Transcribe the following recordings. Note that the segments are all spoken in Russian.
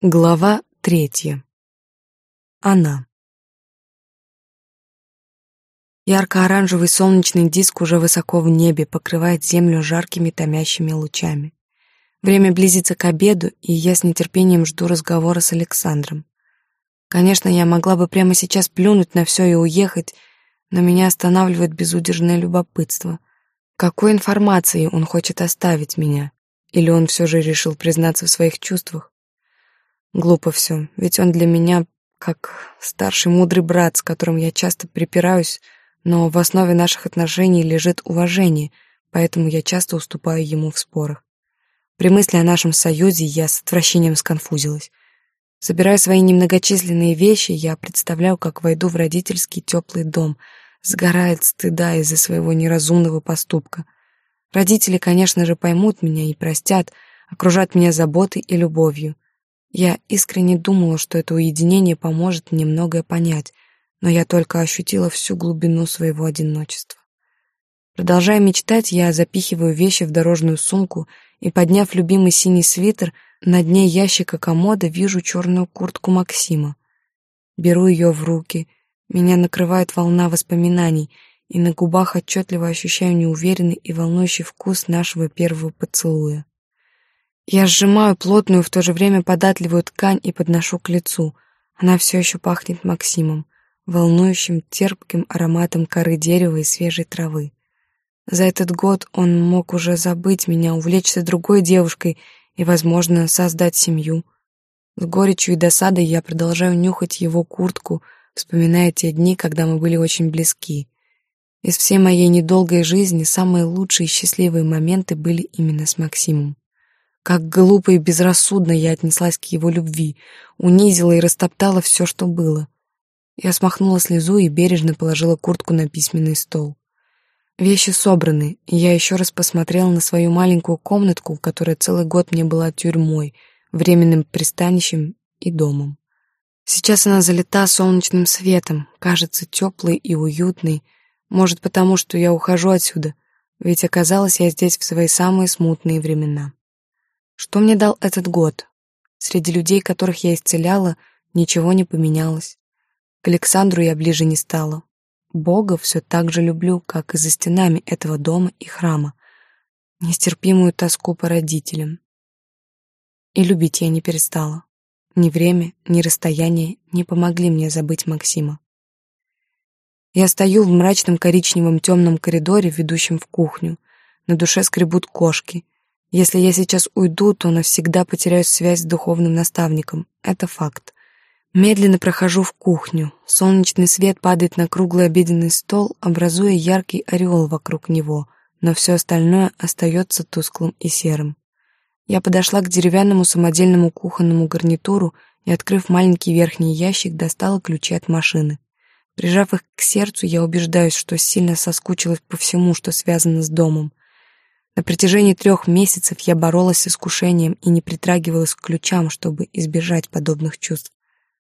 Глава третья. Она. Ярко-оранжевый солнечный диск уже высоко в небе покрывает землю жаркими томящими лучами. Время близится к обеду, и я с нетерпением жду разговора с Александром. Конечно, я могла бы прямо сейчас плюнуть на все и уехать, но меня останавливает безудержное любопытство. Какой информацией он хочет оставить меня? Или он все же решил признаться в своих чувствах? Глупо все, ведь он для меня как старший мудрый брат, с которым я часто припираюсь, но в основе наших отношений лежит уважение, поэтому я часто уступаю ему в спорах. При мысли о нашем союзе я с отвращением сконфузилась. Собирая свои немногочисленные вещи, я представляю, как войду в родительский теплый дом, сгорает стыда из-за своего неразумного поступка. Родители, конечно же, поймут меня и простят, окружат меня заботой и любовью. Я искренне думала, что это уединение поможет мне многое понять, но я только ощутила всю глубину своего одиночества. Продолжая мечтать, я запихиваю вещи в дорожную сумку и, подняв любимый синий свитер, на дне ящика комода вижу черную куртку Максима. Беру ее в руки, меня накрывает волна воспоминаний, и на губах отчетливо ощущаю неуверенный и волнующий вкус нашего первого поцелуя. Я сжимаю плотную, в то же время податливую ткань и подношу к лицу. Она все еще пахнет Максимом, волнующим, терпким ароматом коры дерева и свежей травы. За этот год он мог уже забыть меня, увлечься другой девушкой и, возможно, создать семью. С горечью и досадой я продолжаю нюхать его куртку, вспоминая те дни, когда мы были очень близки. Из всей моей недолгой жизни самые лучшие и счастливые моменты были именно с Максимом. Как глупо и безрассудно я отнеслась к его любви, унизила и растоптала все, что было. Я смахнула слезу и бережно положила куртку на письменный стол. Вещи собраны, и я еще раз посмотрела на свою маленькую комнатку, которая целый год мне была тюрьмой, временным пристанищем и домом. Сейчас она залита солнечным светом, кажется теплой и уютной, может потому, что я ухожу отсюда, ведь оказалась я здесь в свои самые смутные времена. Что мне дал этот год? Среди людей, которых я исцеляла, ничего не поменялось. К Александру я ближе не стала. Бога все так же люблю, как и за стенами этого дома и храма. Нестерпимую тоску по родителям. И любить я не перестала. Ни время, ни расстояние не помогли мне забыть Максима. Я стою в мрачном коричневом темном коридоре, ведущем в кухню. На душе скребут кошки — если я сейчас уйду, то навсегда потеряю связь с духовным наставником. Это факт. Медленно прохожу в кухню. Солнечный свет падает на круглый обеденный стол, образуя яркий ореол вокруг него, но все остальное остается тусклым и серым. Я подошла к деревянному самодельному кухонному гарнитуру и, открыв маленький верхний ящик, достала ключи от машины. Прижав их к сердцу, я убеждаюсь, что сильно соскучилась по всему, что связано с домом. На протяжении трех месяцев я боролась с искушением и не притрагивалась к ключам, чтобы избежать подобных чувств.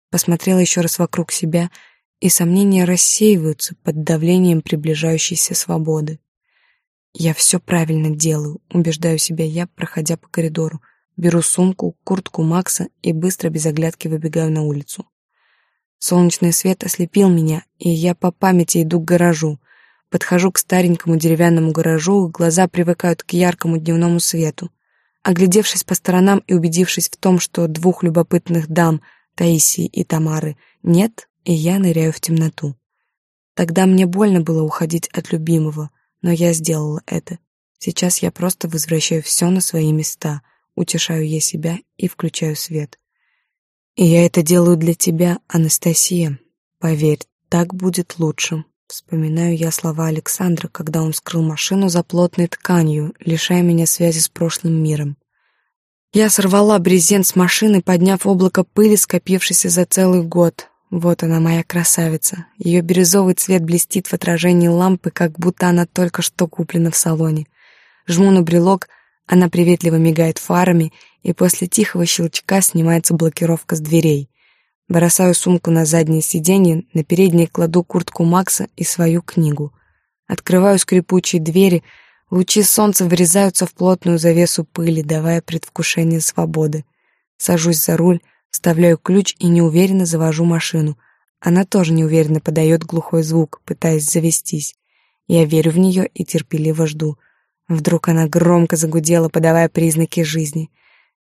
Посмотрела еще раз вокруг себя, и сомнения рассеиваются под давлением приближающейся свободы. Я все правильно делаю, убеждаю себя я, проходя по коридору. Беру сумку, куртку Макса и быстро без оглядки выбегаю на улицу. Солнечный свет ослепил меня, и я по памяти иду к гаражу. Подхожу к старенькому деревянному гаражу, глаза привыкают к яркому дневному свету. Оглядевшись по сторонам и убедившись в том, что двух любопытных дам, Таисии и Тамары, нет, и я ныряю в темноту. Тогда мне больно было уходить от любимого, но я сделала это. Сейчас я просто возвращаю все на свои места, утешаю я себя и включаю свет. И я это делаю для тебя, Анастасия. Поверь, так будет лучше. Вспоминаю я слова Александра, когда он скрыл машину за плотной тканью, лишая меня связи с прошлым миром. Я сорвала брезент с машины, подняв облако пыли, скопившейся за целый год. Вот она, моя красавица. Ее бирюзовый цвет блестит в отражении лампы, как будто она только что куплена в салоне. Жму на брелок, она приветливо мигает фарами, и после тихого щелчка снимается блокировка с дверей. Бросаю сумку на заднее сиденье, на переднее кладу куртку Макса и свою книгу. Открываю скрипучие двери, лучи солнца врезаются в плотную завесу пыли, давая предвкушение свободы. Сажусь за руль, Вставляю ключ и неуверенно завожу машину. Она тоже неуверенно подает глухой звук, пытаясь завестись. Я верю в нее и терпеливо жду. Вдруг она громко загудела, подавая признаки жизни.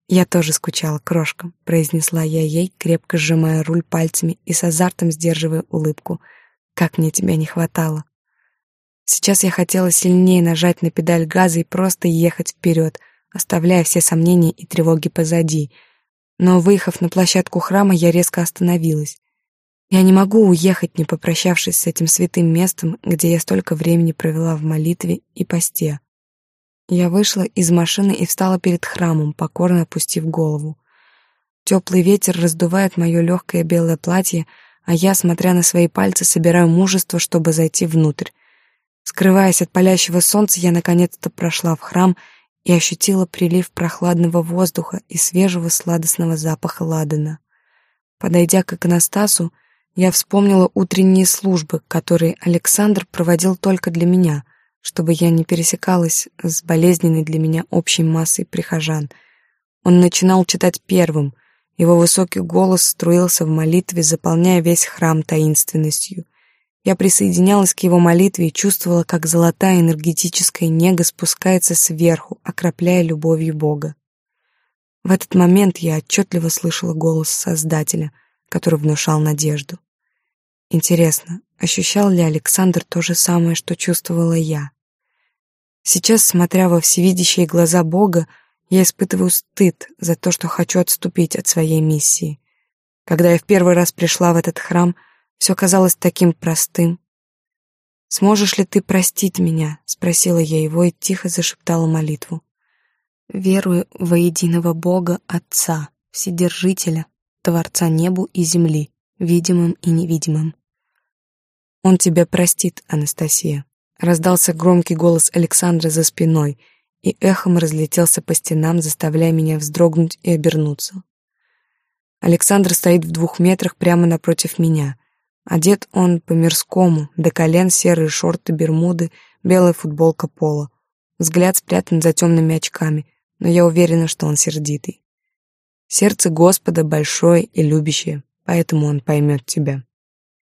«Я тоже скучала, крошка», — произнесла я ей, крепко сжимая руль пальцами и с азартом сдерживая улыбку. «Как мне тебя не хватало!» Сейчас я хотела сильнее нажать на педаль газа и просто ехать вперед, оставляя все сомнения и тревоги позади. Но, выехав на площадку храма, я резко остановилась. Я не могу уехать, не попрощавшись с этим святым местом, где я столько времени провела в молитве и посте. Я вышла из машины и встала перед храмом, покорно опустив голову. Теплый ветер раздувает мое легкое белое платье, а я, смотря на свои пальцы, собираю мужество, чтобы зайти внутрь. Скрываясь от палящего солнца, я наконец-то прошла в храм и ощутила прилив прохладного воздуха и свежего сладостного запаха ладана. Подойдя к иконостасу, я вспомнила утренние службы, которые Александр проводил только для меня — чтобы я не пересекалась с болезненной для меня общей массой прихожан. Он начинал читать первым, его высокий голос струился в молитве, заполняя весь храм таинственностью. Я присоединялась к его молитве и чувствовала, как золотая энергетическая нега спускается сверху, окропляя любовью Бога. В этот момент я отчетливо слышала голос Создателя, который внушал надежду. Интересно, ощущал ли Александр то же самое, что чувствовала я? Сейчас, смотря во всевидящие глаза Бога, я испытываю стыд за то, что хочу отступить от своей миссии. Когда я в первый раз пришла в этот храм, все казалось таким простым. «Сможешь ли ты простить меня?» — спросила я его и тихо зашептала молитву. «Верую во единого Бога Отца, Вседержителя, Творца небу и земли, видимым и невидимым». «Он тебя простит, Анастасия», Раздался громкий голос Александра за спиной, и эхом разлетелся по стенам, заставляя меня вздрогнуть и обернуться. Александр стоит в двух метрах прямо напротив меня. Одет он по-мирскому, до колен серые шорты, бермуды, белая футболка пола. Взгляд спрятан за темными очками, но я уверена, что он сердитый. Сердце Господа большое и любящее, поэтому он поймет тебя.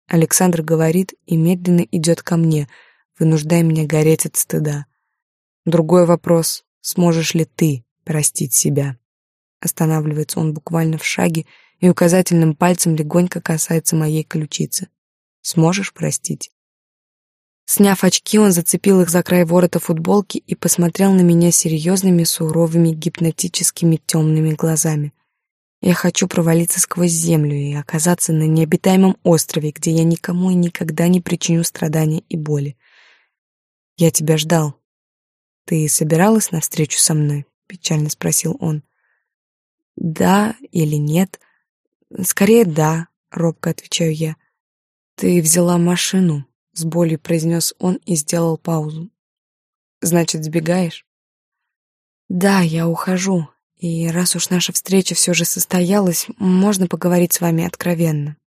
Александр говорит и медленно идет ко мне — вынуждая меня гореть от стыда. Другой вопрос — сможешь ли ты простить себя? Останавливается он буквально в шаге и указательным пальцем легонько касается моей ключицы. Сможешь простить? Сняв очки, он зацепил их за край ворота футболки и посмотрел на меня серьезными, суровыми, гипнотическими темными глазами. Я хочу провалиться сквозь землю и оказаться на необитаемом острове, где я никому и никогда не причиню страдания и боли. Я тебя ждал. Ты собиралась на встречу со мной? Печально спросил он. Да или нет? Скорее да, робко отвечаю я. Ты взяла машину, с болью произнес он и сделал паузу. Значит, сбегаешь? Да, я ухожу. И раз уж наша встреча все же состоялась, можно поговорить с вами откровенно.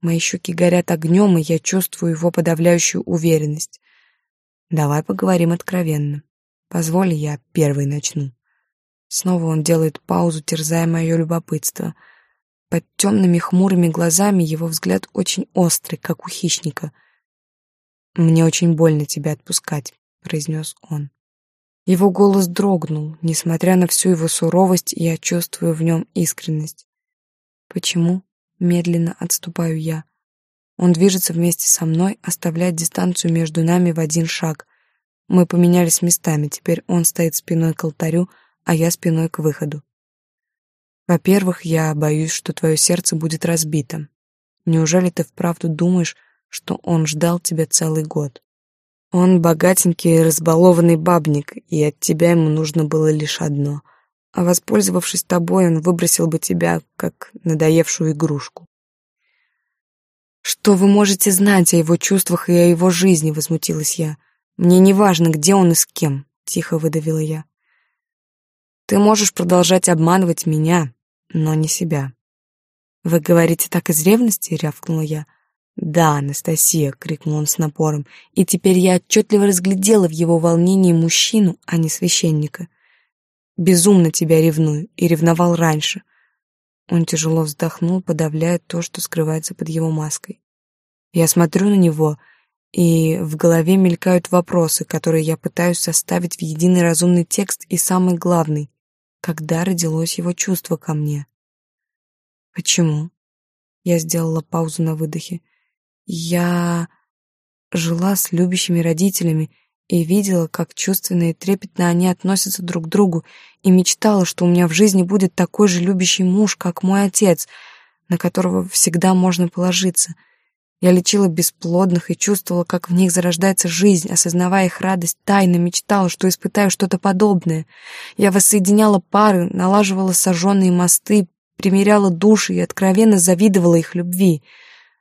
Мои щеки горят огнем, и я чувствую его подавляющую уверенность. Давай поговорим откровенно. Позволь, я первый начну. Снова он делает паузу, терзая мое любопытство. Под темными хмурыми глазами его взгляд очень острый, как у хищника. «Мне очень больно тебя отпускать», — произнес он. Его голос дрогнул. Несмотря на всю его суровость, я чувствую в нем искренность. «Почему?» — медленно отступаю я. Он движется вместе со мной, оставляя дистанцию между нами в один шаг. Мы поменялись местами, теперь он стоит спиной к алтарю, а я спиной к выходу. Во-первых, я боюсь, что твое сердце будет разбито. Неужели ты вправду думаешь, что он ждал тебя целый год? Он богатенький и разбалованный бабник, и от тебя ему нужно было лишь одно. А воспользовавшись тобой, он выбросил бы тебя, как надоевшую игрушку. «Что вы можете знать о его чувствах и о его жизни?» — возмутилась я. «Мне не важно, где он и с кем», — тихо выдавила я. «Ты можешь продолжать обманывать меня, но не себя». «Вы говорите так из ревности?» — рявкнула я. «Да, Анастасия!» — крикнул он с напором, и теперь я отчетливо разглядела в его волнении мужчину, а не священника. «Безумно тебя ревную и ревновал раньше. Он тяжело вздохнул, подавляя то, что скрывается под его маской. Я смотрю на него, и в голове мелькают вопросы, которые я пытаюсь составить в единый разумный текст, и самый главный — когда родилось его чувство ко мне? Почему? Я сделала паузу на выдохе. Я жила с любящими родителями и видела, как чувственно и трепетно они относятся друг к другу, и мечтала, что у меня в жизни будет такой же любящий муж, как мой отец, на которого всегда можно положиться. Я лечила бесплодных и чувствовала, как в них зарождается жизнь, осознавая их радость, тайно мечтала, что испытаю что-то подобное. Я воссоединяла пары, налаживала сожженные мосты, примеряла души и откровенно завидовала их любви.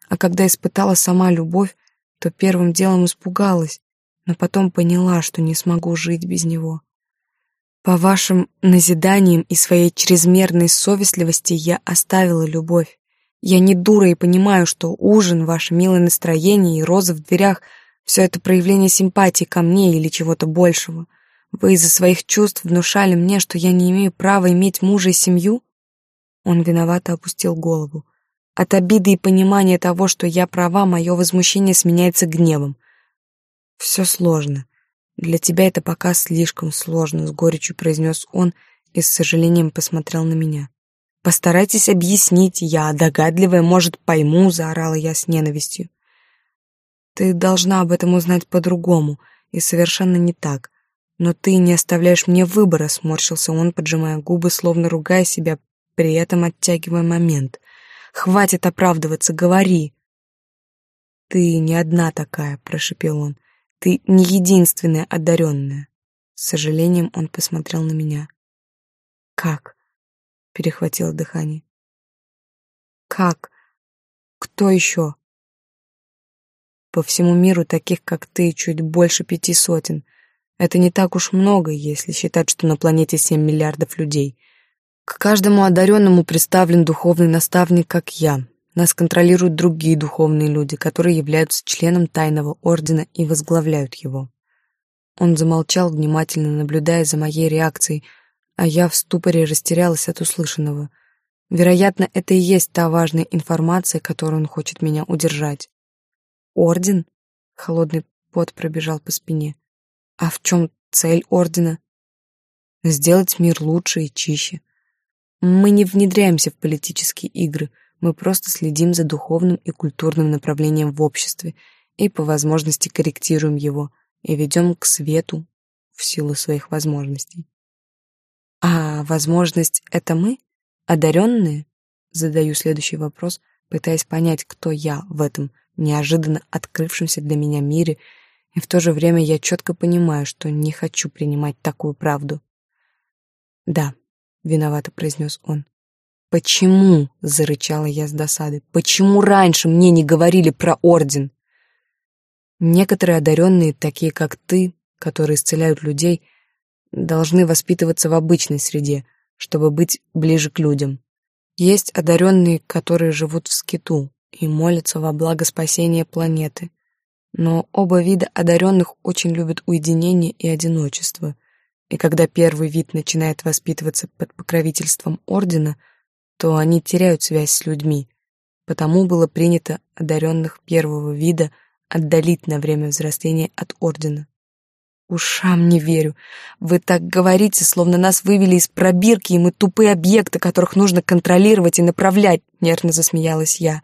А когда испытала сама любовь, то первым делом испугалась но потом поняла, что не смогу жить без него. По вашим назиданиям и своей чрезмерной совестливости я оставила любовь. Я не дура и понимаю, что ужин, ваше милое настроение и розы в дверях — все это проявление симпатии ко мне или чего-то большего. Вы из-за своих чувств внушали мне, что я не имею права иметь мужа и семью? Он виновато опустил голову. От обиды и понимания того, что я права, мое возмущение сменяется гневом. Все сложно. Для тебя это пока слишком сложно, с горечью произнес он и с сожалением посмотрел на меня. Постарайтесь объяснить, я догадливая, может, пойму, заорала я с ненавистью. Ты должна об этом узнать по-другому, и совершенно не так. Но ты не оставляешь мне выбора, сморщился он, поджимая губы, словно ругая себя, при этом оттягивая момент. Хватит оправдываться, говори. Ты не одна такая, прошепел он. Ты не единственная одаренная. С сожалением он посмотрел на меня. Как? Перехватило дыхание. Как? Кто еще? По всему миру таких, как ты, чуть больше пяти сотен. Это не так уж много, если считать, что на планете семь миллиардов людей. К каждому одаренному представлен духовный наставник, как я, нас контролируют другие духовные люди, которые являются членом тайного ордена и возглавляют его. Он замолчал, внимательно наблюдая за моей реакцией, а я в ступоре растерялась от услышанного. Вероятно, это и есть та важная информация, которую он хочет меня удержать. Орден? Холодный пот пробежал по спине. А в чем цель ордена? Сделать мир лучше и чище. Мы не внедряемся в политические игры — мы просто следим за духовным и культурным направлением в обществе и по возможности корректируем его и ведем к свету в силу своих возможностей. А возможность — это мы? Одаренные? Задаю следующий вопрос, пытаясь понять, кто я в этом неожиданно открывшемся для меня мире, и в то же время я четко понимаю, что не хочу принимать такую правду. «Да», — виновато произнес он, «Почему?» — зарычала я с досады. «Почему раньше мне не говорили про орден?» Некоторые одаренные, такие как ты, которые исцеляют людей, должны воспитываться в обычной среде, чтобы быть ближе к людям. Есть одаренные, которые живут в скиту и молятся во благо спасения планеты. Но оба вида одаренных очень любят уединение и одиночество. И когда первый вид начинает воспитываться под покровительством ордена — то они теряют связь с людьми. Потому было принято одаренных первого вида отдалить на время взросления от ордена. Ушам не верю. Вы так говорите, словно нас вывели из пробирки, и мы тупые объекты, которых нужно контролировать и направлять, нервно засмеялась я.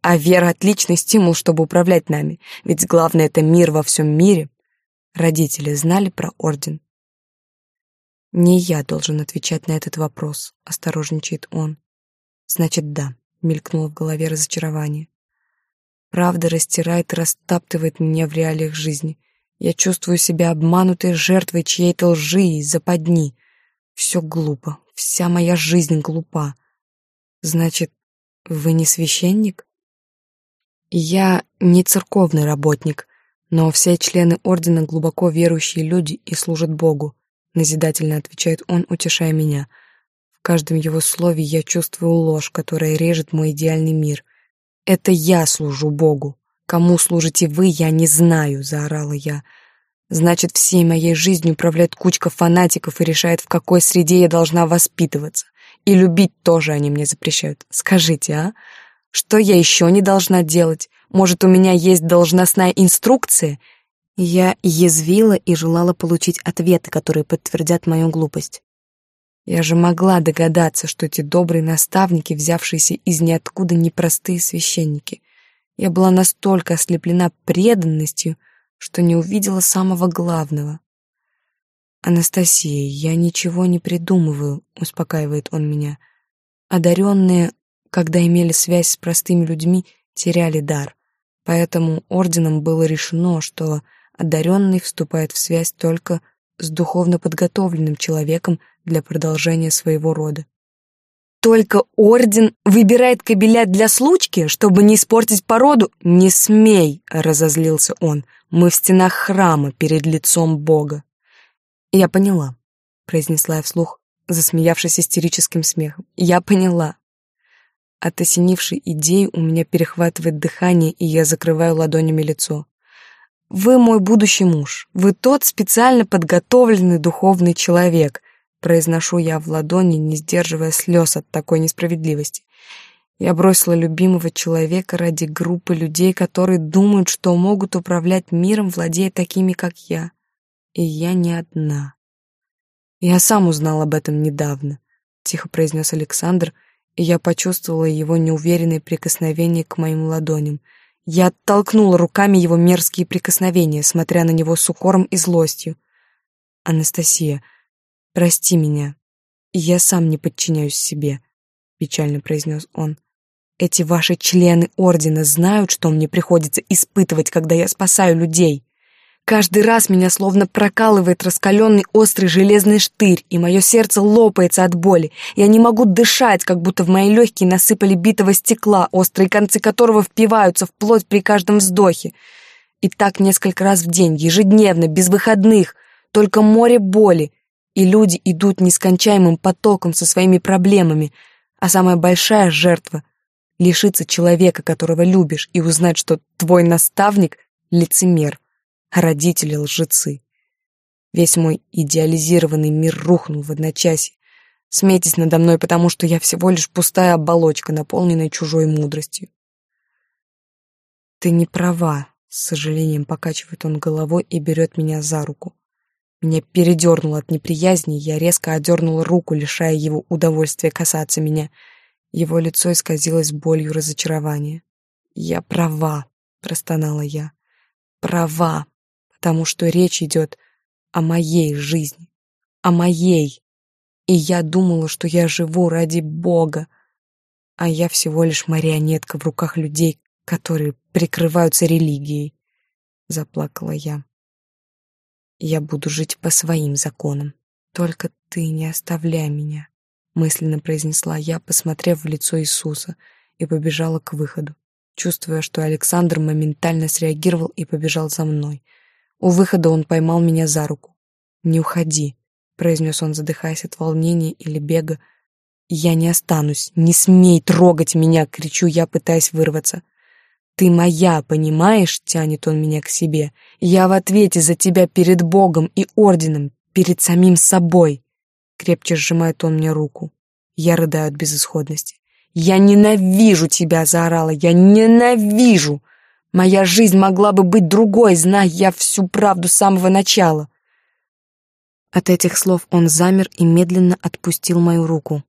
А вера — отличный стимул, чтобы управлять нами, ведь главное — это мир во всем мире. Родители знали про орден? Не я должен отвечать на этот вопрос, осторожничает он. Значит, да, мелькнуло в голове разочарование. Правда растирает и растаптывает меня в реалиях жизни. Я чувствую себя обманутой жертвой чьей-то лжи и западни. Все глупо, вся моя жизнь глупа. Значит, вы не священник? Я не церковный работник, но все члены ордена глубоко верующие люди и служат Богу назидательно отвечает он, утешая меня. В каждом его слове я чувствую ложь, которая режет мой идеальный мир. Это я служу Богу. Кому служите вы, я не знаю, заорала я. Значит, всей моей жизнью управляет кучка фанатиков и решает, в какой среде я должна воспитываться. И любить тоже они мне запрещают. Скажите, а? Что я еще не должна делать? Может, у меня есть должностная инструкция? Я язвила и желала получить ответы, которые подтвердят мою глупость. Я же могла догадаться, что эти добрые наставники, взявшиеся из ниоткуда непростые священники. Я была настолько ослеплена преданностью, что не увидела самого главного. «Анастасия, я ничего не придумываю», — успокаивает он меня. Одаренные, когда имели связь с простыми людьми, теряли дар. Поэтому орденом было решено, что одаренный вступает в связь только с духовно подготовленным человеком для продолжения своего рода. Только орден выбирает кобеля для случки, чтобы не испортить породу? Не смей, разозлился он. Мы в стенах храма перед лицом Бога. «Я поняла», — произнесла я вслух, засмеявшись истерическим смехом. «Я поняла». От осенившей идеи у меня перехватывает дыхание, и я закрываю ладонями лицо. «Вы мой будущий муж. Вы тот специально подготовленный духовный человек», произношу я в ладони, не сдерживая слез от такой несправедливости. Я бросила любимого человека ради группы людей, которые думают, что могут управлять миром, владея такими, как я и я не одна. Я сам узнал об этом недавно, тихо произнес Александр, и я почувствовала его неуверенное прикосновение к моим ладоням. Я оттолкнула руками его мерзкие прикосновения, смотря на него с укором и злостью. «Анастасия, прости меня. Я сам не подчиняюсь себе», — печально произнес он. «Эти ваши члены Ордена знают, что мне приходится испытывать, когда я спасаю людей». Каждый раз меня словно прокалывает раскаленный острый железный штырь, и мое сердце лопается от боли. Я не могу дышать, как будто в мои легкие насыпали битого стекла, острые концы которого впиваются в плоть при каждом вздохе. И так несколько раз в день, ежедневно, без выходных, только море боли. И люди идут нескончаемым потоком со своими проблемами, а самая большая жертва — лишиться человека, которого любишь, и узнать, что твой наставник — лицемер родители лжецы. Весь мой идеализированный мир рухнул в одночасье. Смейтесь надо мной, потому что я всего лишь пустая оболочка, наполненная чужой мудростью. Ты не права, с сожалением покачивает он головой и берет меня за руку. Меня передернуло от неприязни, я резко одернула руку, лишая его удовольствия касаться меня. Его лицо исказилось болью разочарования. «Я права», — простонала я. «Права» потому что речь идет о моей жизни, о моей. И я думала, что я живу ради Бога, а я всего лишь марионетка в руках людей, которые прикрываются религией. Заплакала я. Я буду жить по своим законам. Только ты не оставляй меня, мысленно произнесла я, посмотрев в лицо Иисуса, и побежала к выходу, чувствуя, что Александр моментально среагировал и побежал за мной — у выхода он поймал меня за руку. «Не уходи», — произнес он, задыхаясь от волнения или бега. «Я не останусь. Не смей трогать меня!» — кричу я, пытаясь вырваться. «Ты моя, понимаешь?» — тянет он меня к себе. «Я в ответе за тебя перед Богом и Орденом, перед самим собой!» Крепче сжимает он мне руку. Я рыдаю от безысходности. «Я ненавижу тебя!» — заорала. «Я ненавижу!» Моя жизнь могла бы быть другой, зная я всю правду с самого начала. От этих слов он замер и медленно отпустил мою руку.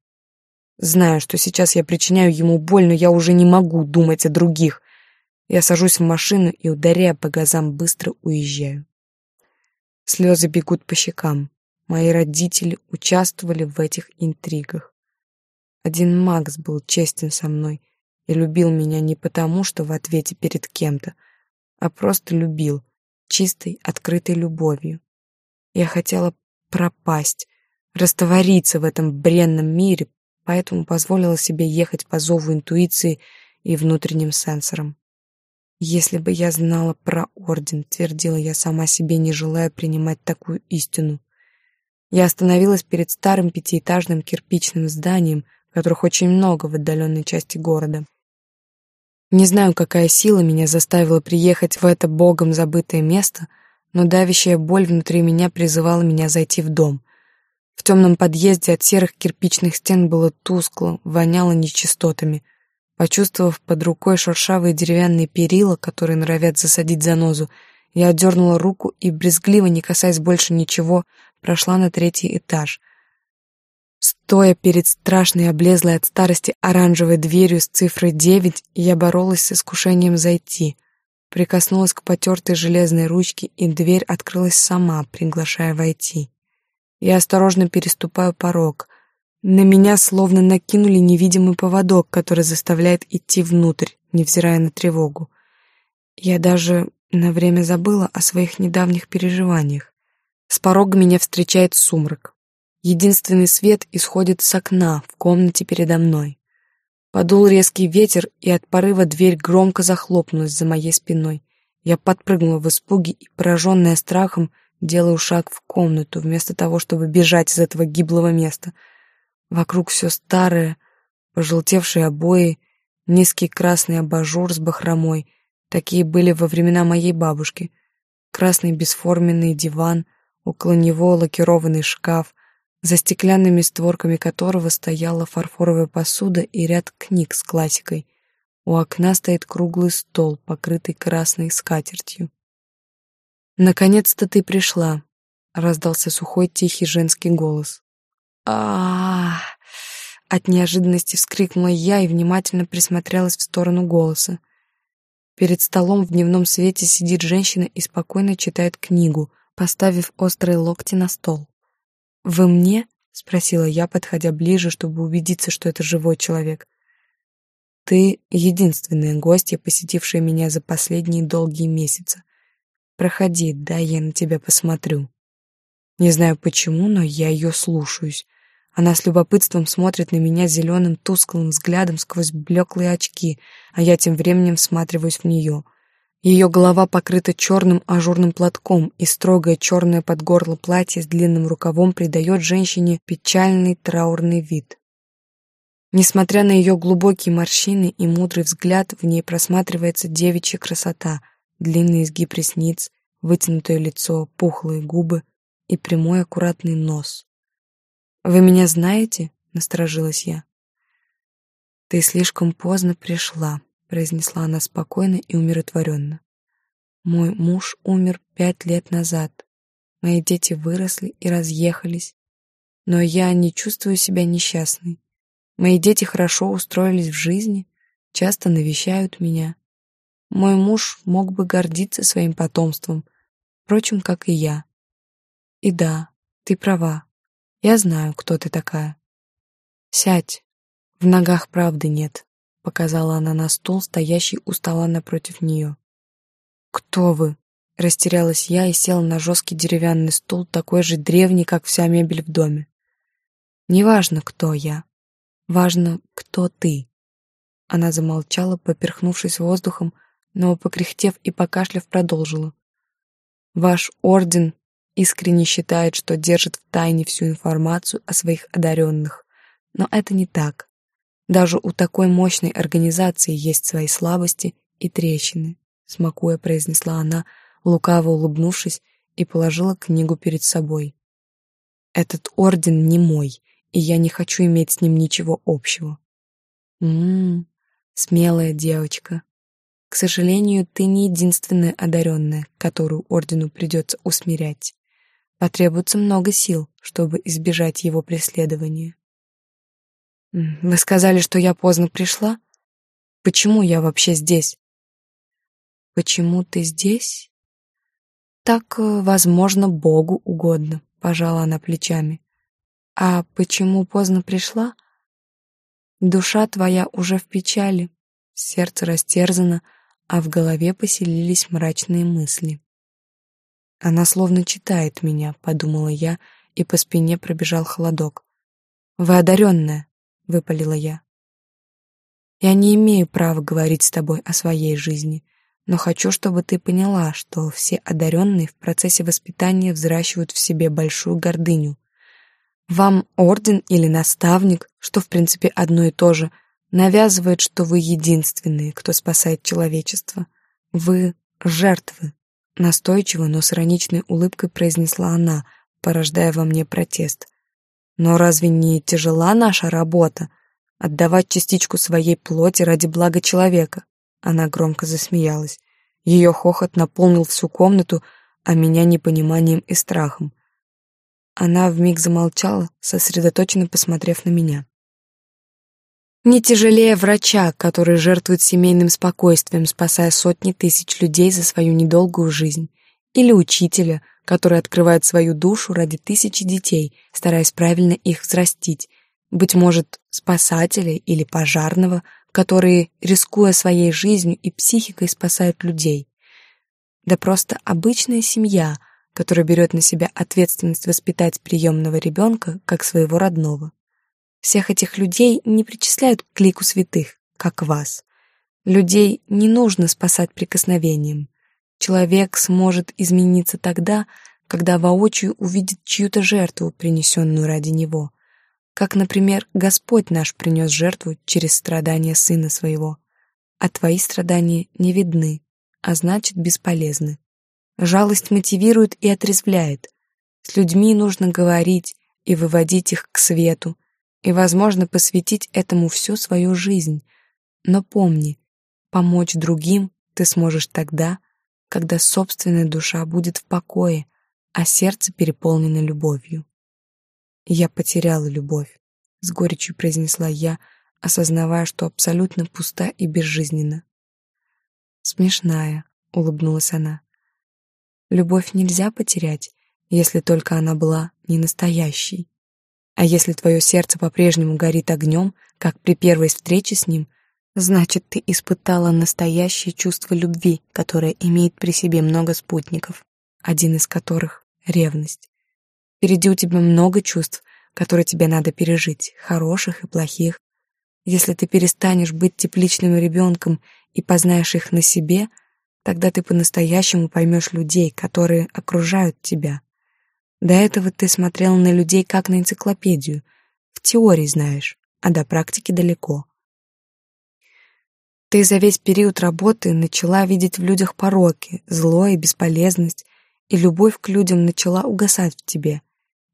Знаю, что сейчас я причиняю ему боль, но я уже не могу думать о других. Я сажусь в машину и, ударяя по газам, быстро уезжаю. Слезы бегут по щекам. Мои родители участвовали в этих интригах. Один Макс был честен со мной — и любил меня не потому, что в ответе перед кем-то, а просто любил, чистой, открытой любовью. Я хотела пропасть, раствориться в этом бренном мире, поэтому позволила себе ехать по зову интуиции и внутренним сенсорам. Если бы я знала про орден, твердила я сама себе, не желая принимать такую истину. Я остановилась перед старым пятиэтажным кирпичным зданием, которых очень много в отдаленной части города. Не знаю, какая сила меня заставила приехать в это богом забытое место, но давящая боль внутри меня призывала меня зайти в дом. В темном подъезде от серых кирпичных стен было тускло, воняло нечистотами. Почувствовав под рукой шершавые деревянные перила, которые норовят засадить занозу, я отдернула руку и, брезгливо, не касаясь больше ничего, прошла на третий этаж. Стоя перед страшной, облезлой от старости оранжевой дверью с цифрой девять, я боролась с искушением зайти. Прикоснулась к потертой железной ручке, и дверь открылась сама, приглашая войти. Я осторожно переступаю порог. На меня словно накинули невидимый поводок, который заставляет идти внутрь, невзирая на тревогу. Я даже на время забыла о своих недавних переживаниях. С порога меня встречает сумрак. Единственный свет исходит с окна в комнате передо мной. Подул резкий ветер, и от порыва дверь громко захлопнулась за моей спиной. Я подпрыгнула в испуге и, пораженная страхом, делаю шаг в комнату, вместо того, чтобы бежать из этого гиблого места. Вокруг все старое, пожелтевшие обои, низкий красный абажур с бахромой. Такие были во времена моей бабушки. Красный бесформенный диван, около него лакированный шкаф, за стеклянными створками которого стояла фарфоровая посуда и ряд книг с классикой. У окна стоит круглый стол, покрытый красной скатертью. «Наконец-то ты пришла», — раздался сухой тихий женский голос. а От неожиданности вскрикнула я и внимательно присмотрелась в сторону голоса. Перед столом в дневном свете сидит женщина и спокойно читает книгу, поставив острые локти на стол. «Вы мне?» — спросила я, подходя ближе, чтобы убедиться, что это живой человек. «Ты — единственная гостья, посетившая меня за последние долгие месяцы. Проходи, да я на тебя посмотрю». Не знаю почему, но я ее слушаюсь. Она с любопытством смотрит на меня зеленым тусклым взглядом сквозь блеклые очки, а я тем временем всматриваюсь в нее — ее голова покрыта черным ажурным платком, и строгое черное под горло платье с длинным рукавом придает женщине печальный траурный вид. Несмотря на ее глубокие морщины и мудрый взгляд, в ней просматривается девичья красота, длинный изгиб ресниц, вытянутое лицо, пухлые губы и прямой аккуратный нос. «Вы меня знаете?» — насторожилась я. «Ты слишком поздно пришла», произнесла она спокойно и умиротворенно. Мой муж умер пять лет назад. Мои дети выросли и разъехались. Но я не чувствую себя несчастной. Мои дети хорошо устроились в жизни, часто навещают меня. Мой муж мог бы гордиться своим потомством, впрочем, как и я. И да, ты права. Я знаю, кто ты такая. Сядь. В ногах правды нет показала она на стул, стоящий у стола напротив нее. «Кто вы?» — растерялась я и села на жесткий деревянный стул, такой же древний, как вся мебель в доме. «Неважно, кто я. Важно, кто ты». Она замолчала, поперхнувшись воздухом, но, покряхтев и покашляв, продолжила. «Ваш орден искренне считает, что держит в тайне всю информацию о своих одаренных. Но это не так. Даже у такой мощной организации есть свои слабости и трещины, смакуя произнесла она, лукаво улыбнувшись, и положила книгу перед собой. Этот орден не мой, и я не хочу иметь с ним ничего общего. Ммм, смелая девочка. К сожалению, ты не единственная одаренная, которую ордену придется усмирять. Потребуется много сил, чтобы избежать его преследования. Вы сказали, что я поздно пришла? Почему я вообще здесь? Почему ты здесь? Так, э, возможно, Богу угодно, пожала она плечами. А почему поздно пришла? Душа твоя уже в печали, сердце растерзано, а в голове поселились мрачные мысли. Она словно читает меня, подумала я, и по спине пробежал холодок. Вы одаренная, — выпалила я. «Я не имею права говорить с тобой о своей жизни, но хочу, чтобы ты поняла, что все одаренные в процессе воспитания взращивают в себе большую гордыню. Вам орден или наставник, что в принципе одно и то же, навязывает, что вы единственные, кто спасает человечество. Вы — жертвы», — настойчиво, но с ироничной улыбкой произнесла она, порождая во мне протест. Но разве не тяжела наша работа? Отдавать частичку своей плоти ради блага человека? Она громко засмеялась. Ее хохот наполнил всю комнату, а меня непониманием и страхом. Она вмиг замолчала, сосредоточенно посмотрев на меня. Не тяжелее врача, который жертвует семейным спокойствием, спасая сотни тысяч людей за свою недолгую жизнь, или учителя, который открывает свою душу ради тысячи детей, стараясь правильно их взрастить, быть может, спасателя или пожарного, которые, рискуя своей жизнью и психикой, спасают людей. Да просто обычная семья, которая берет на себя ответственность воспитать приемного ребенка как своего родного. Всех этих людей не причисляют к лику святых, как вас. Людей не нужно спасать прикосновением. Человек сможет измениться тогда, когда воочию увидит чью-то жертву, принесенную ради него. Как, например, Господь наш принес жертву через страдания Сына Своего. А твои страдания не видны, а значит бесполезны. Жалость мотивирует и отрезвляет. С людьми нужно говорить и выводить их к свету, и, возможно, посвятить этому всю свою жизнь. Но помни, помочь другим ты сможешь тогда, когда собственная душа будет в покое, а сердце переполнено любовью. Я потеряла любовь, с горечью произнесла я, осознавая, что абсолютно пуста и безжизненна. Смешная, улыбнулась она. Любовь нельзя потерять, если только она была не настоящей. А если твое сердце по-прежнему горит огнем, как при первой встрече с ним, значит, ты испытала настоящее чувство любви, которое имеет при себе много спутников, один из которых — ревность. Впереди у тебя много чувств, которые тебе надо пережить, хороших и плохих. Если ты перестанешь быть тепличным ребенком и познаешь их на себе, тогда ты по-настоящему поймешь людей, которые окружают тебя. До этого ты смотрел на людей как на энциклопедию. В теории знаешь, а до практики далеко. Ты за весь период работы начала видеть в людях пороки, зло и бесполезность, и любовь к людям начала угасать в тебе.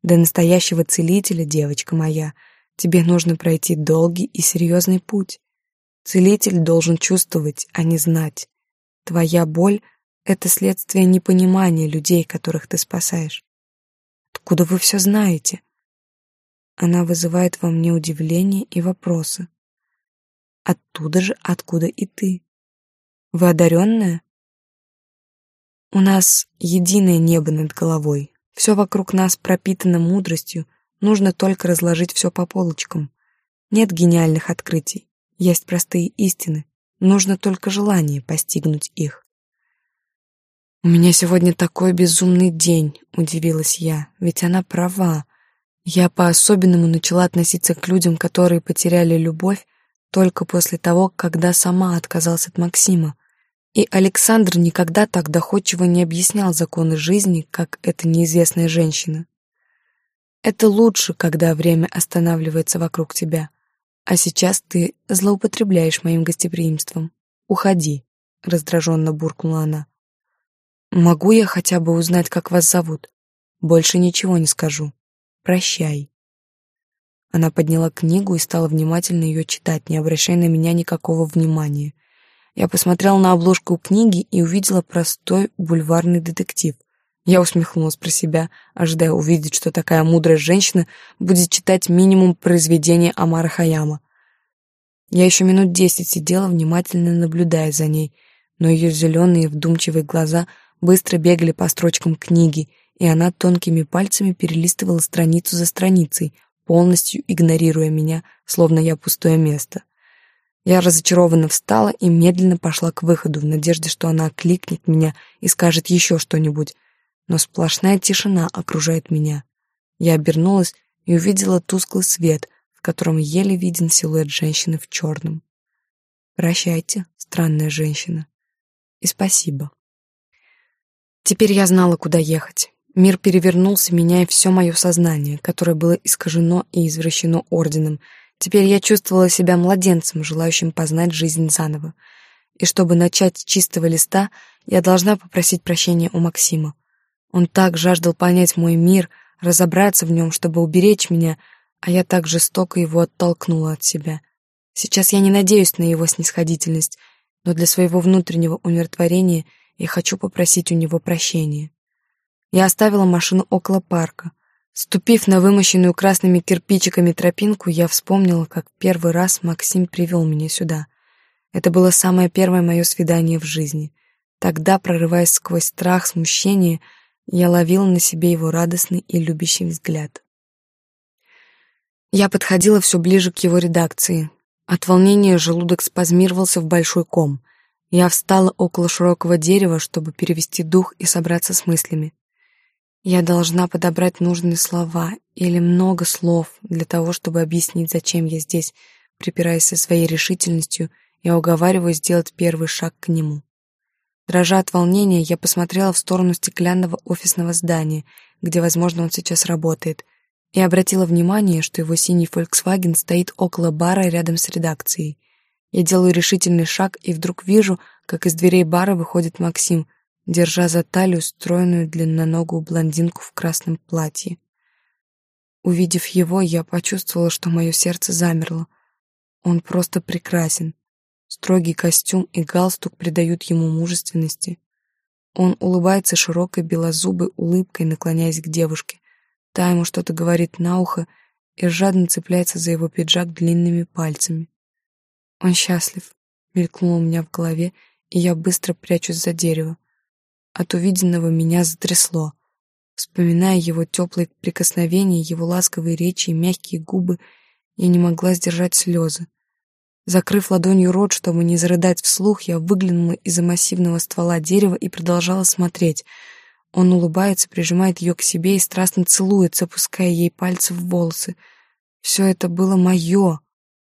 До настоящего целителя, девочка моя, тебе нужно пройти долгий и серьезный путь. Целитель должен чувствовать, а не знать. Твоя боль — это следствие непонимания людей, которых ты спасаешь. Откуда вы все знаете? Она вызывает во мне удивление и вопросы. Оттуда же, откуда и ты. Вы одаренная? У нас единое небо над головой. Все вокруг нас пропитано мудростью, нужно только разложить все по полочкам. Нет гениальных открытий, есть простые истины, нужно только желание постигнуть их. «У меня сегодня такой безумный день», — удивилась я, ведь она права. Я по-особенному начала относиться к людям, которые потеряли любовь, только после того, когда сама отказалась от Максима. И Александр никогда так доходчиво не объяснял законы жизни, как эта неизвестная женщина. Это лучше, когда время останавливается вокруг тебя. А сейчас ты злоупотребляешь моим гостеприимством. Уходи, раздраженно буркнула она. Могу я хотя бы узнать, как вас зовут? Больше ничего не скажу. Прощай. Она подняла книгу и стала внимательно ее читать, не обращая на меня никакого внимания. Я посмотрела на обложку книги и увидела простой бульварный детектив. Я усмехнулась про себя, ожидая увидеть, что такая мудрая женщина будет читать минимум произведения Амара Хаяма. Я еще минут десять сидела, внимательно наблюдая за ней, но ее зеленые вдумчивые глаза быстро бегали по строчкам книги, и она тонкими пальцами перелистывала страницу за страницей, полностью игнорируя меня, словно я пустое место. Я разочарованно встала и медленно пошла к выходу в надежде, что она кликнет меня и скажет еще что-нибудь, но сплошная тишина окружает меня. Я обернулась и увидела тусклый свет, в котором еле виден силуэт женщины в черном. Прощайте, странная женщина, и спасибо. Теперь я знала, куда ехать. Мир перевернулся, меняя все мое сознание, которое было искажено и извращено орденом. Теперь я чувствовала себя младенцем, желающим познать жизнь заново. И чтобы начать с чистого листа, я должна попросить прощения у Максима. Он так жаждал понять мой мир, разобраться в нем, чтобы уберечь меня, а я так жестоко его оттолкнула от себя. Сейчас я не надеюсь на его снисходительность, но для своего внутреннего умиротворения я хочу попросить у него прощения. Я оставила машину около парка. Ступив на вымощенную красными кирпичиками тропинку, я вспомнила, как первый раз Максим привел меня сюда. Это было самое первое мое свидание в жизни. Тогда, прорываясь сквозь страх, смущение, я ловила на себе его радостный и любящий взгляд. Я подходила все ближе к его редакции. От волнения желудок спазмировался в большой ком. Я встала около широкого дерева, чтобы перевести дух и собраться с мыслями. Я должна подобрать нужные слова или много слов для того, чтобы объяснить, зачем я здесь, припираясь со своей решительностью и уговариваю сделать первый шаг к нему. Дрожа от волнения, я посмотрела в сторону стеклянного офисного здания, где, возможно, он сейчас работает, и обратила внимание, что его синий Volkswagen стоит около бара рядом с редакцией. Я делаю решительный шаг и вдруг вижу, как из дверей бара выходит Максим — держа за талию стройную длинноногую блондинку в красном платье. Увидев его, я почувствовала, что мое сердце замерло. Он просто прекрасен. Строгий костюм и галстук придают ему мужественности. Он улыбается широкой белозубой улыбкой, наклоняясь к девушке. Та ему что-то говорит на ухо и жадно цепляется за его пиджак длинными пальцами. Он счастлив, мелькнуло у меня в голове, и я быстро прячусь за дерево. От увиденного меня затрясло. Вспоминая его теплые прикосновения, его ласковые речи и мягкие губы, я не могла сдержать слезы. Закрыв ладонью рот, чтобы не зарыдать вслух, я выглянула из-за массивного ствола дерева и продолжала смотреть. Он улыбается, прижимает ее к себе и страстно целует, опуская ей пальцы в волосы. Все это было мое,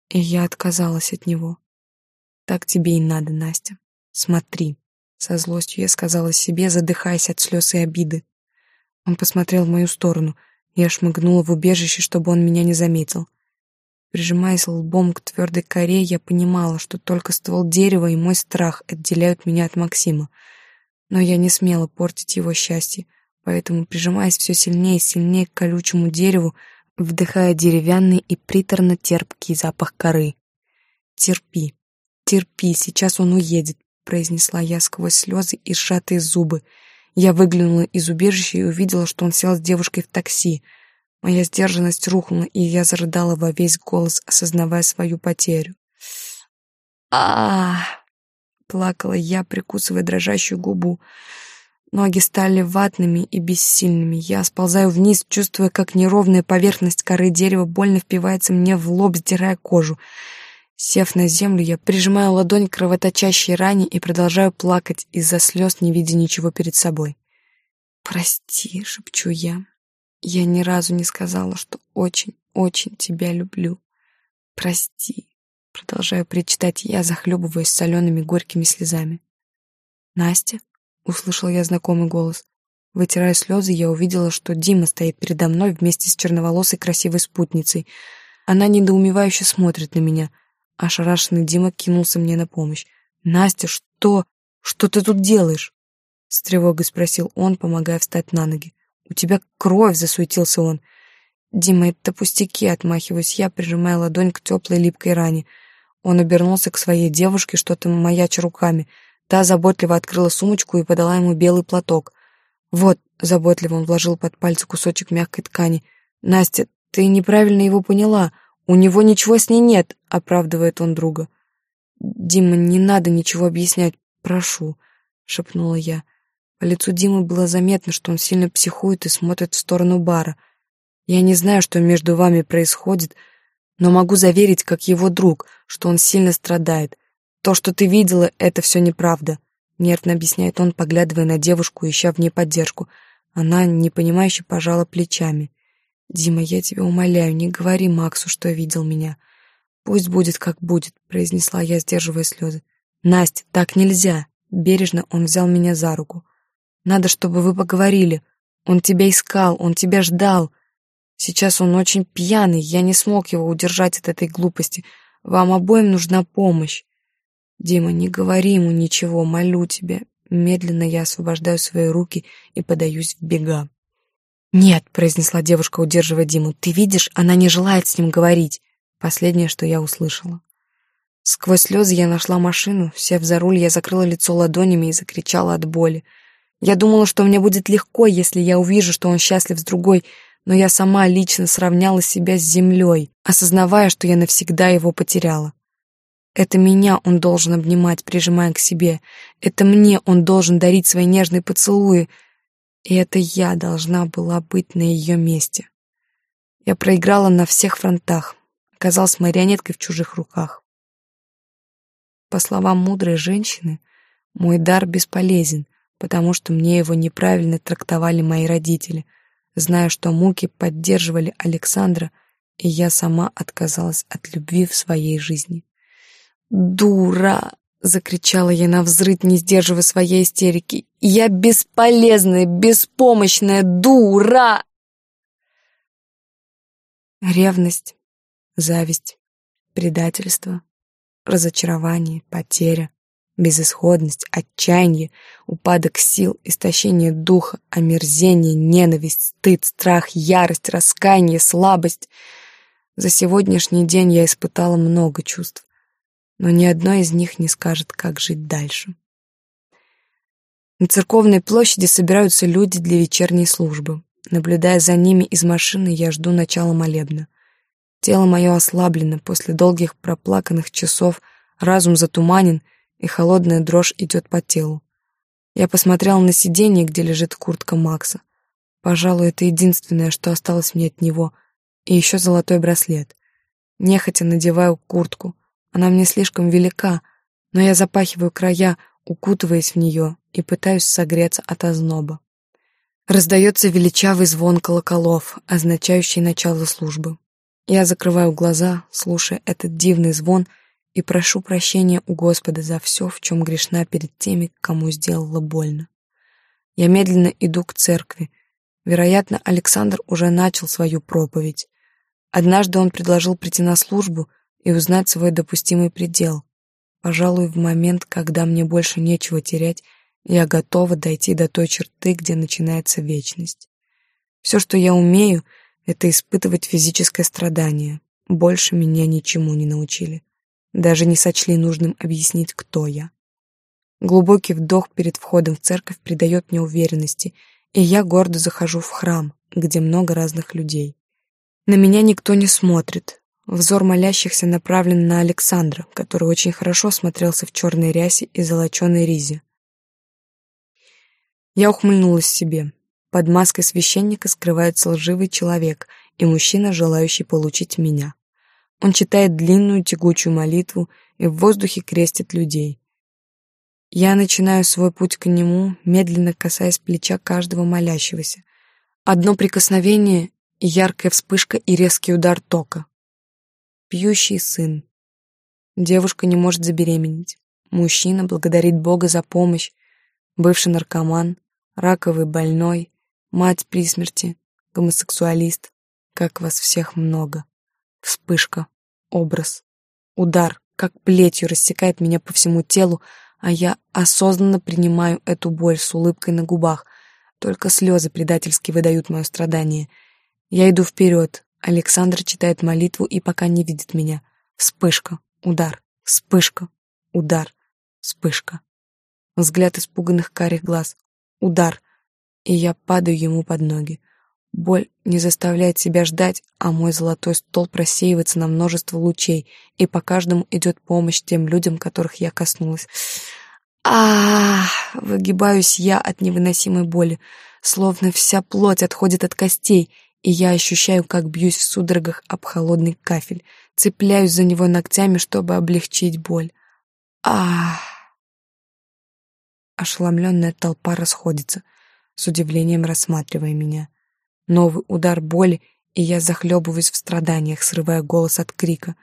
и я отказалась от него. Так тебе и надо, Настя. Смотри. Со злостью я сказала себе, задыхаясь от слез и обиды. Он посмотрел в мою сторону. Я шмыгнула в убежище, чтобы он меня не заметил. Прижимаясь лбом к твердой коре, я понимала, что только ствол дерева и мой страх отделяют меня от Максима. Но я не смела портить его счастье, поэтому, прижимаясь все сильнее и сильнее к колючему дереву, вдыхая деревянный и приторно-терпкий запах коры. Терпи, терпи, сейчас он уедет, произнесла я сквозь слезы и сжатые зубы. Я выглянула из убежища и увидела, что он сел с девушкой в такси. Моя сдержанность рухнула, и я зарыдала во весь голос, осознавая свою потерю. а плакала я, прикусывая дрожащую губу. Ноги стали ватными и бессильными. Я сползаю вниз, чувствуя, как неровная поверхность коры дерева больно впивается мне в лоб, сдирая кожу. Сев на землю, я прижимаю ладонь к кровоточащей ране и продолжаю плакать из-за слез, не видя ничего перед собой. «Прости», — шепчу я. «Я ни разу не сказала, что очень-очень тебя люблю. Прости», — продолжаю причитать я, захлебываясь солеными горькими слезами. «Настя?» — услышал я знакомый голос. Вытирая слезы, я увидела, что Дима стоит передо мной вместе с черноволосой красивой спутницей. Она недоумевающе смотрит на меня — Ошарашенный Дима кинулся мне на помощь. «Настя, что? Что ты тут делаешь?» С тревогой спросил он, помогая встать на ноги. «У тебя кровь!» — засуетился он. «Дима, это пустяки!» — отмахиваюсь я, прижимая ладонь к теплой липкой ране. Он обернулся к своей девушке, что-то маяча руками. Та заботливо открыла сумочку и подала ему белый платок. «Вот», — заботливо он вложил под пальцы кусочек мягкой ткани. «Настя, ты неправильно его поняла. У него ничего с ней нет, оправдывает он друга. Дима, не надо ничего объяснять, прошу, шепнула я. По лицу Димы было заметно, что он сильно психует и смотрит в сторону бара. Я не знаю, что между вами происходит, но могу заверить, как его друг, что он сильно страдает. То, что ты видела, это все неправда. Нервно объясняет он, поглядывая на девушку, ища в ней поддержку. Она, непонимающе, пожала плечами. «Дима, я тебя умоляю, не говори Максу, что видел меня. Пусть будет, как будет», — произнесла я, сдерживая слезы. «Настя, так нельзя!» Бережно он взял меня за руку. «Надо, чтобы вы поговорили. Он тебя искал, он тебя ждал. Сейчас он очень пьяный, я не смог его удержать от этой глупости. Вам обоим нужна помощь». «Дима, не говори ему ничего, молю тебя». Медленно я освобождаю свои руки и подаюсь в бега. «Нет», — произнесла девушка, удерживая Диму, — «ты видишь, она не желает с ним говорить». Последнее, что я услышала. Сквозь слезы я нашла машину, сев за руль, я закрыла лицо ладонями и закричала от боли. Я думала, что мне будет легко, если я увижу, что он счастлив с другой, но я сама лично сравняла себя с землей, осознавая, что я навсегда его потеряла. Это меня он должен обнимать, прижимая к себе. Это мне он должен дарить свои нежные поцелуи. И это я должна была быть на ее месте. Я проиграла на всех фронтах, оказалась марионеткой в чужих руках. По словам мудрой женщины, мой дар бесполезен, потому что мне его неправильно трактовали мои родители, зная, что муки поддерживали Александра, и я сама отказалась от любви в своей жизни. «Дура!» — закричала я на взрыв, не сдерживая своей истерики. «Я бесполезная, беспомощная дура!» Ревность, зависть, предательство, разочарование, потеря, безысходность, отчаяние, упадок сил, истощение духа, омерзение, ненависть, стыд, страх, ярость, раскаяние, слабость. За сегодняшний день я испытала много чувств но ни одно из них не скажет, как жить дальше. На церковной площади собираются люди для вечерней службы. Наблюдая за ними из машины, я жду начала молебна. Тело мое ослаблено, после долгих проплаканных часов разум затуманен, и холодная дрожь идет по телу. Я посмотрел на сиденье, где лежит куртка Макса. Пожалуй, это единственное, что осталось мне от него, и еще золотой браслет. Нехотя надеваю куртку, она мне слишком велика, но я запахиваю края, укутываясь в нее и пытаюсь согреться от озноба. Раздается величавый звон колоколов, означающий начало службы. Я закрываю глаза, слушая этот дивный звон, и прошу прощения у Господа за все, в чем грешна перед теми, кому сделала больно. Я медленно иду к церкви. Вероятно, Александр уже начал свою проповедь. Однажды он предложил прийти на службу — и узнать свой допустимый предел. Пожалуй, в момент, когда мне больше нечего терять, я готова дойти до той черты, где начинается вечность. Все, что я умею, это испытывать физическое страдание. Больше меня ничему не научили. Даже не сочли нужным объяснить, кто я. Глубокий вдох перед входом в церковь придает мне уверенности, и я гордо захожу в храм, где много разных людей. На меня никто не смотрит, Взор молящихся направлен на Александра, который очень хорошо смотрелся в черной рясе и золоченой ризе. Я ухмыльнулась себе. Под маской священника скрывается лживый человек и мужчина, желающий получить меня. Он читает длинную тягучую молитву и в воздухе крестит людей. Я начинаю свой путь к нему, медленно касаясь плеча каждого молящегося. Одно прикосновение — яркая вспышка и резкий удар тока. Пьющий сын. Девушка не может забеременеть. Мужчина благодарит Бога за помощь. Бывший наркоман, раковый больной, мать при смерти, гомосексуалист. Как вас всех много. Вспышка, образ, удар, как плетью рассекает меня по всему телу, а я осознанно принимаю эту боль с улыбкой на губах. Только слезы предательски выдают мое страдание. Я иду вперед, Александр читает молитву и пока не видит меня. Вспышка, удар, вспышка, удар, вспышка. Взгляд испуганных карих глаз. Удар. И я падаю ему под ноги. Боль не заставляет себя ждать, а мой золотой стол просеивается на множество лучей, и по каждому идет помощь тем людям, которых я коснулась. а, Выгибаюсь я от невыносимой боли, словно вся плоть отходит от костей, и я ощущаю, как бьюсь в судорогах об холодный кафель, цепляюсь за него ногтями, чтобы облегчить боль. Ах! Ошеломленная толпа расходится, с удивлением рассматривая меня. Новый удар боли, и я захлебываюсь в страданиях, срывая голос от крика.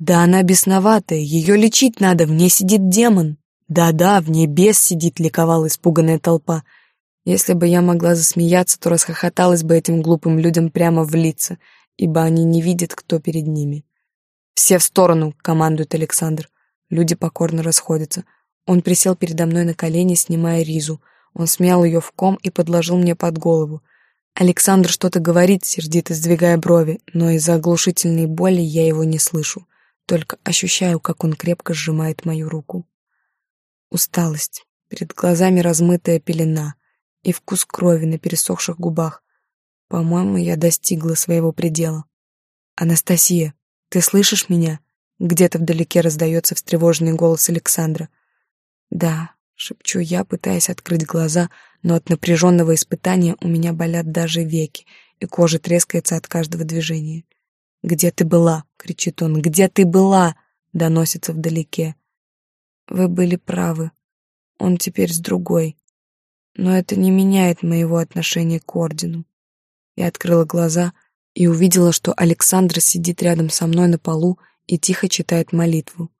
«Да она бесноватая, ее лечить надо, в ней сидит демон!» «Да-да, в ней бес сидит», — ликовала испуганная толпа — если бы я могла засмеяться, то расхохоталась бы этим глупым людям прямо в лица, ибо они не видят, кто перед ними. «Все в сторону!» — командует Александр. Люди покорно расходятся. Он присел передо мной на колени, снимая ризу. Он смял ее в ком и подложил мне под голову. Александр что-то говорит, сердито сдвигая брови, но из-за оглушительной боли я его не слышу, только ощущаю, как он крепко сжимает мою руку. Усталость, перед глазами размытая пелена и вкус крови на пересохших губах. По-моему, я достигла своего предела. «Анастасия, ты слышишь меня?» Где-то вдалеке раздается встревоженный голос Александра. «Да», — шепчу я, пытаясь открыть глаза, но от напряженного испытания у меня болят даже веки, и кожа трескается от каждого движения. «Где ты была?» — кричит он. «Где ты была?» — доносится вдалеке. «Вы были правы. Он теперь с другой. Но это не меняет моего отношения к ордену». Я открыла глаза и увидела, что Александр сидит рядом со мной на полу и тихо читает молитву.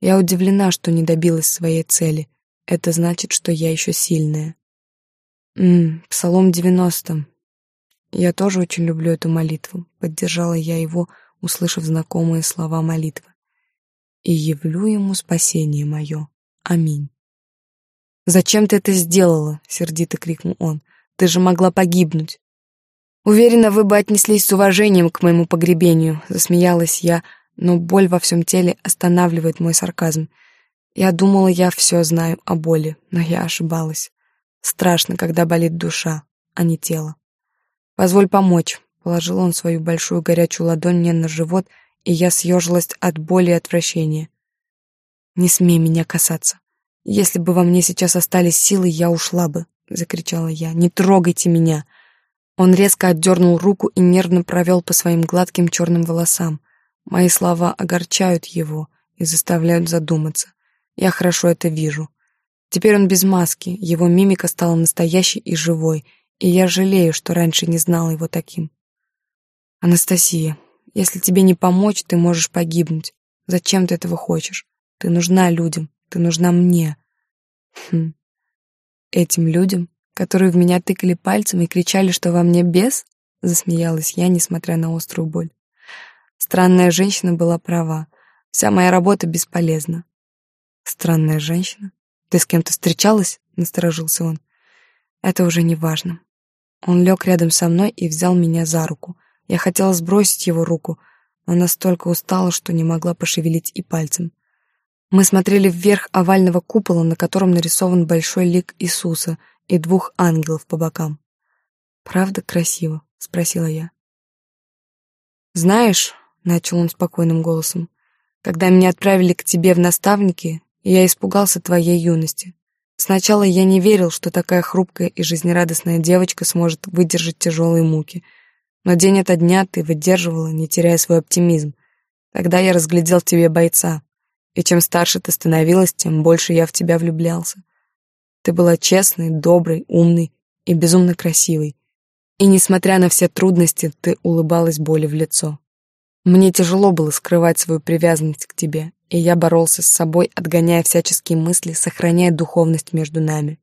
Я удивлена, что не добилась своей цели. Это значит, что я еще сильная. Мм, Псалом 90. Я тоже очень люблю эту молитву. Поддержала я его, услышав знакомые слова молитвы. И явлю ему спасение мое. Аминь. «Зачем ты это сделала?» — сердито крикнул он. «Ты же могла погибнуть». «Уверена, вы бы отнеслись с уважением к моему погребению», — засмеялась я, но боль во всем теле останавливает мой сарказм. Я думала, я все знаю о боли, но я ошибалась. Страшно, когда болит душа, а не тело. «Позволь помочь», — положил он свою большую горячую ладонь мне на живот, и я съежилась от боли и отвращения. «Не смей меня касаться. Если бы во мне сейчас остались силы, я ушла бы», — закричала я. «Не трогайте меня!» Он резко отдернул руку и нервно провел по своим гладким черным волосам. Мои слова огорчают его и заставляют задуматься. Я хорошо это вижу. Теперь он без маски, его мимика стала настоящей и живой, и я жалею, что раньше не знала его таким. Анастасия, если тебе не помочь, ты можешь погибнуть. Зачем ты этого хочешь? Ты нужна людям, ты нужна мне. Хм. Этим людям, которые в меня тыкали пальцем и кричали, что во мне бес? Засмеялась я, несмотря на острую боль. Странная женщина была права. Вся моя работа бесполезна. Странная женщина? Ты с кем-то встречалась? Насторожился он. Это уже не важно. Он лег рядом со мной и взял меня за руку. Я хотела сбросить его руку, но настолько устала, что не могла пошевелить и пальцем. Мы смотрели вверх овального купола, на котором нарисован большой лик Иисуса и двух ангелов по бокам. «Правда красиво?» — спросила я. «Знаешь, — начал он спокойным голосом. «Когда меня отправили к тебе в наставники, я испугался твоей юности. Сначала я не верил, что такая хрупкая и жизнерадостная девочка сможет выдержать тяжелые муки. Но день ото дня ты выдерживала, не теряя свой оптимизм. Тогда я разглядел тебе бойца. И чем старше ты становилась, тем больше я в тебя влюблялся. Ты была честной, доброй, умной и безумно красивой. И, несмотря на все трудности, ты улыбалась боли в лицо. Мне тяжело было скрывать свою привязанность к тебе, и я боролся с собой, отгоняя всяческие мысли, сохраняя духовность между нами.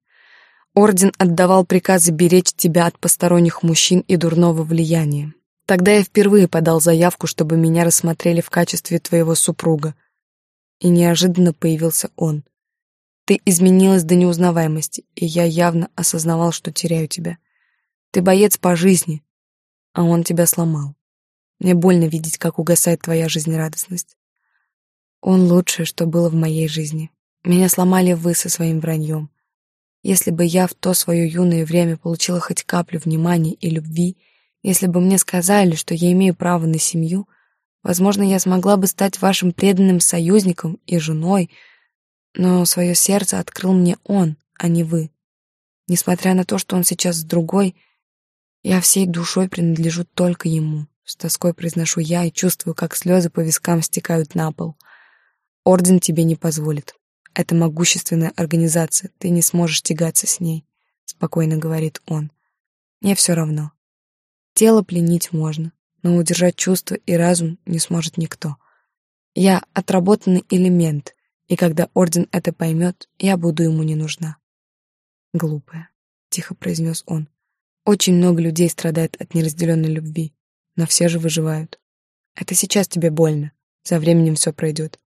Орден отдавал приказы беречь тебя от посторонних мужчин и дурного влияния. Тогда я впервые подал заявку, чтобы меня рассмотрели в качестве твоего супруга. И неожиданно появился он. Ты изменилась до неузнаваемости, и я явно осознавал, что теряю тебя. Ты боец по жизни, а он тебя сломал. Мне больно видеть, как угасает твоя жизнерадостность. Он лучшее, что было в моей жизни. Меня сломали вы со своим враньем. Если бы я в то свое юное время получила хоть каплю внимания и любви, если бы мне сказали, что я имею право на семью, возможно, я смогла бы стать вашим преданным союзником и женой, но свое сердце открыл мне он, а не вы. Несмотря на то, что он сейчас с другой, я всей душой принадлежу только ему. С тоской произношу я и чувствую, как слезы по вискам стекают на пол. Орден тебе не позволит. Это могущественная организация, ты не сможешь тягаться с ней, спокойно говорит он. Мне все равно. Тело пленить можно, но удержать чувства и разум не сможет никто. Я отработанный элемент, и когда Орден это поймет, я буду ему не нужна. Глупая, тихо произнес он. Очень много людей страдает от неразделенной любви но все же выживают. Это сейчас тебе больно, со временем все пройдет.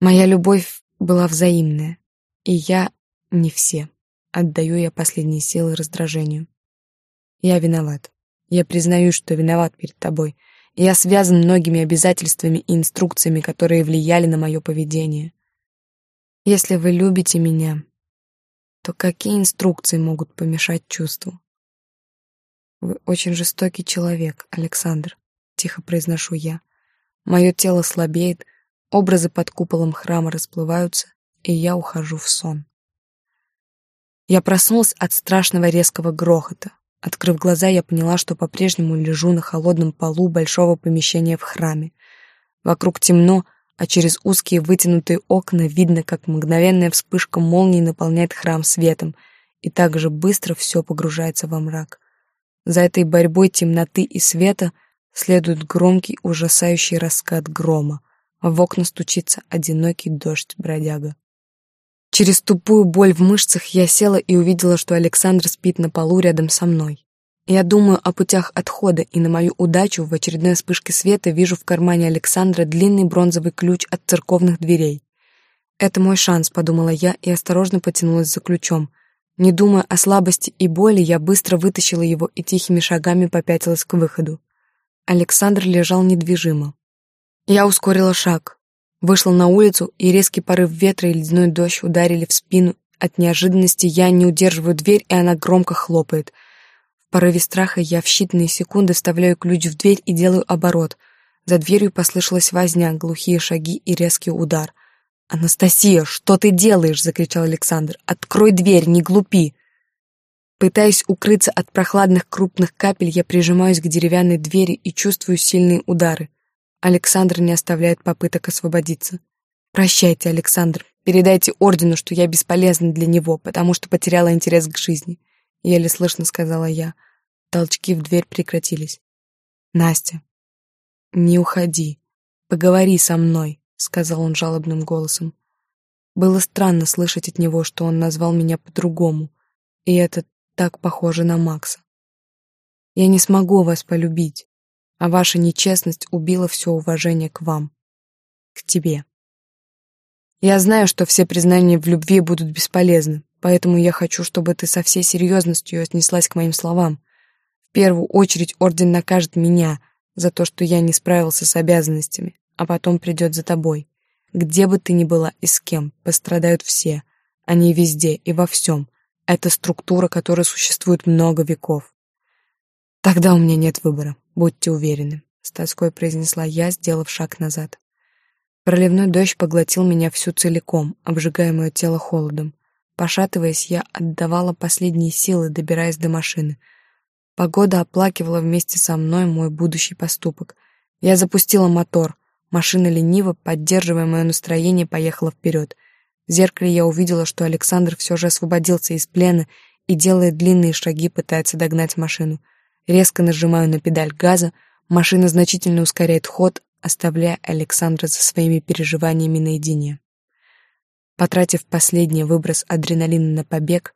Моя любовь была взаимная, и я не все. Отдаю я последние силы раздражению. Я виноват. Я признаю, что виноват перед тобой. Я связан многими обязательствами и инструкциями, которые влияли на мое поведение. Если вы любите меня, то какие инструкции могут помешать чувству? Вы очень жестокий человек, Александр, тихо произношу я. Мое тело слабеет, образы под куполом храма расплываются, и я ухожу в сон. Я проснулась от страшного резкого грохота. Открыв глаза, я поняла, что по-прежнему лежу на холодном полу большого помещения в храме. Вокруг темно, а через узкие вытянутые окна видно, как мгновенная вспышка молнии наполняет храм светом, и так же быстро все погружается во мрак. За этой борьбой темноты и света следует громкий ужасающий раскат грома, а в окна стучится одинокий дождь-бродяга. Через тупую боль в мышцах я села и увидела, что Александр спит на полу рядом со мной. Я думаю о путях отхода, и на мою удачу в очередной вспышке света вижу в кармане Александра длинный бронзовый ключ от церковных дверей. «Это мой шанс», — подумала я и осторожно потянулась за ключом. Не думая о слабости и боли, я быстро вытащила его и тихими шагами попятилась к выходу. Александр лежал недвижимо. Я ускорила шаг. Вышла на улицу, и резкий порыв ветра и ледяной дождь ударили в спину. От неожиданности я не удерживаю дверь, и она громко хлопает. В порыве страха я в считанные секунды вставляю ключ в дверь и делаю оборот. За дверью послышалась возня, глухие шаги и резкий удар. «Анастасия, что ты делаешь?» — закричал Александр. «Открой дверь, не глупи!» Пытаясь укрыться от прохладных крупных капель, я прижимаюсь к деревянной двери и чувствую сильные удары. Александр не оставляет попыток освободиться. «Прощайте, Александр. Передайте ордену, что я бесполезна для него, потому что потеряла интерес к жизни», — еле слышно сказала я. Толчки в дверь прекратились. «Настя, не уходи. Поговори со мной», — сказал он жалобным голосом. Было странно слышать от него, что он назвал меня по-другому, и это так похоже на Макса. «Я не смогу вас полюбить а ваша нечестность убила все уважение к вам, к тебе. Я знаю, что все признания в любви будут бесполезны, поэтому я хочу, чтобы ты со всей серьезностью отнеслась к моим словам. В первую очередь орден накажет меня за то, что я не справился с обязанностями, а потом придет за тобой. Где бы ты ни была и с кем, пострадают все. Они везде и во всем. Это структура, которая существует много веков. Тогда у меня нет выбора. Будьте уверены, с тоской произнесла я, сделав шаг назад. Проливной дождь поглотил меня всю целиком, обжигая мое тело холодом. Пошатываясь, я отдавала последние силы, добираясь до машины. Погода оплакивала вместе со мной мой будущий поступок. Я запустила мотор. Машина лениво, поддерживая мое настроение, поехала вперед. В зеркале я увидела, что Александр все же освободился из плена и, делая длинные шаги, пытается догнать машину. Резко нажимаю на педаль газа, машина значительно ускоряет ход, оставляя Александра за своими переживаниями наедине. Потратив последний выброс адреналина на побег,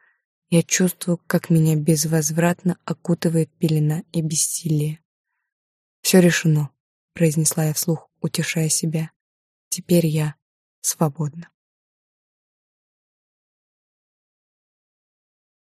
я чувствую, как меня безвозвратно окутывает пелена и бессилие. «Все решено», — произнесла я вслух, утешая себя. «Теперь я свободна».